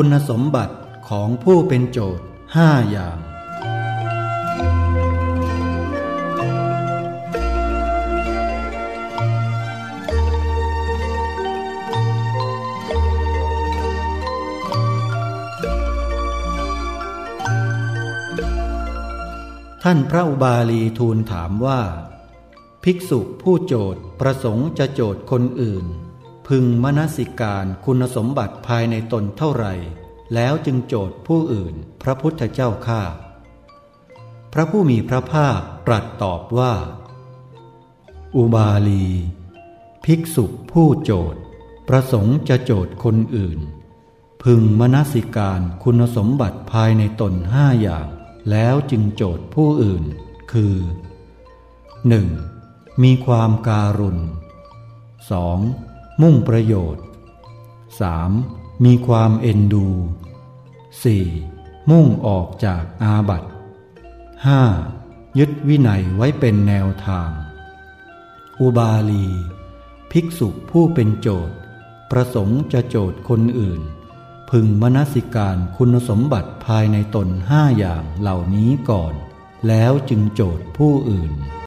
คุณสมบัติของผู้เป็นโจทย์ห้าอย่าง ท่านพระอุบาลีทูลถามว่า ภิกษุผู้โจทย์ประสงค์จะโจทย์คนอื่น พึงมนสิการคุณสมบัติภายในตนเท่าไหร่ แล้วจึงโจทย์ผู้อื่นพระพุทธเจ้าข้าพระผู้มีพระภาคตรัสตอบว่า อุบาลี ภิกษุผู้โจทย์ประสงค์จะโจทย์คนอื่น พึงมนสิการคุณสมบัติภายในตนห้าอย่าง แล้วจึงโจทย์ผู้อื่น คือ 1. มีความการุณ 2. มุ่งประโยชน์ 3. มีความเอ็นดู 4. มุ่งออกจากอาบัติ 5. ยึดวินัยไว้เป็นแนวทาง อุบาลี ภิกษุผู้เป็นโจทย์ ประสงค์จะโจทย์คนอื่น พึงมนสิการคุณสมบัติภายในตนห้าอย่างเหล่านี้ก่อน แล้วจึงโจทย์ผู้อื่น